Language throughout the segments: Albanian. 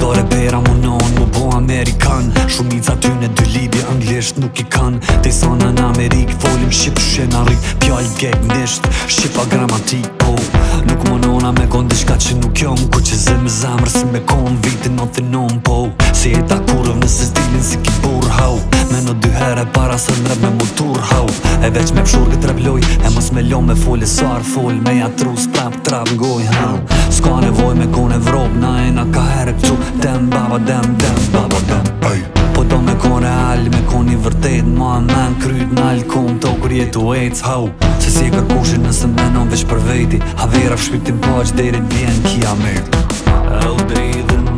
dore pera më non Më bo Amerikan Shumica ty në dy Libje Anglisht nuk i kan Te i në Amerik Folim Shqip shenarik Pjall gek nisht Shqipa gramatik po Nuk më nona me kon shka që nuk jom Ku që zë me si me kon vitin në të non po Se e ta kurëv nëse zdilin si ki bur hau Me në dy herë e para së mre me E veç me pshur këtë rëploj E mos me lom me foli sar full me ja tru së pëmë të ngoj Ska nevoj me kone vrop Na e na ka herë këqu Dem baba dem dem baba dem Ej Po do me kone real Me kone i vërtet Ma e men kryt në alkon Të kur jetu e të hau Se si e kërkushin nëse menon veç për vejti Haver af shpiptin pëq Derin vjen kia me Eldri dhe në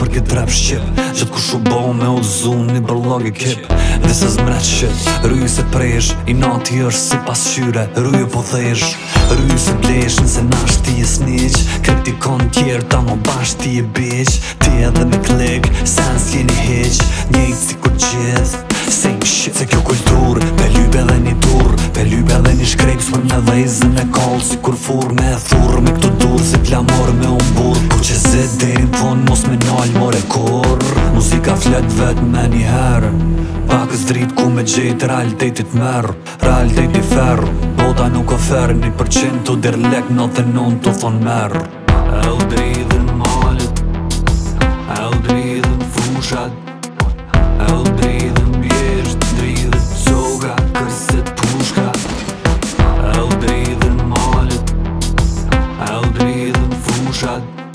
për këtë drap shqip Gjëtë ku shubo me u zunë një bërlog e kip Disë zmret shqip Rruju se prejsh I nati është si pas qyre Rruju po dhejsh Rruju se blesh nëse nash ti e sniq Kritikon tjerë ta më bash ti e bich Ti edhe me klik Sens jeni heq Njëjt si kur gjith Sing shqip Se kjo kultur Pe lype dhe një tur Pe lype dhe një shkrejp Sme me dhejzën e kol Si kur fur me thur Me këtu dur Si t'lamor me umbur dhet me një herë Pak së dritë ku me gjitë rallë të merë Rallë të ferë Bota nuk oferë ferë Një përqenë të dirlek në dhe nën të thonë merë E u në malët E u në fushat E u dridhën bjeshtë Dridhën zoga kërse të pushka E u në malët E u në fushat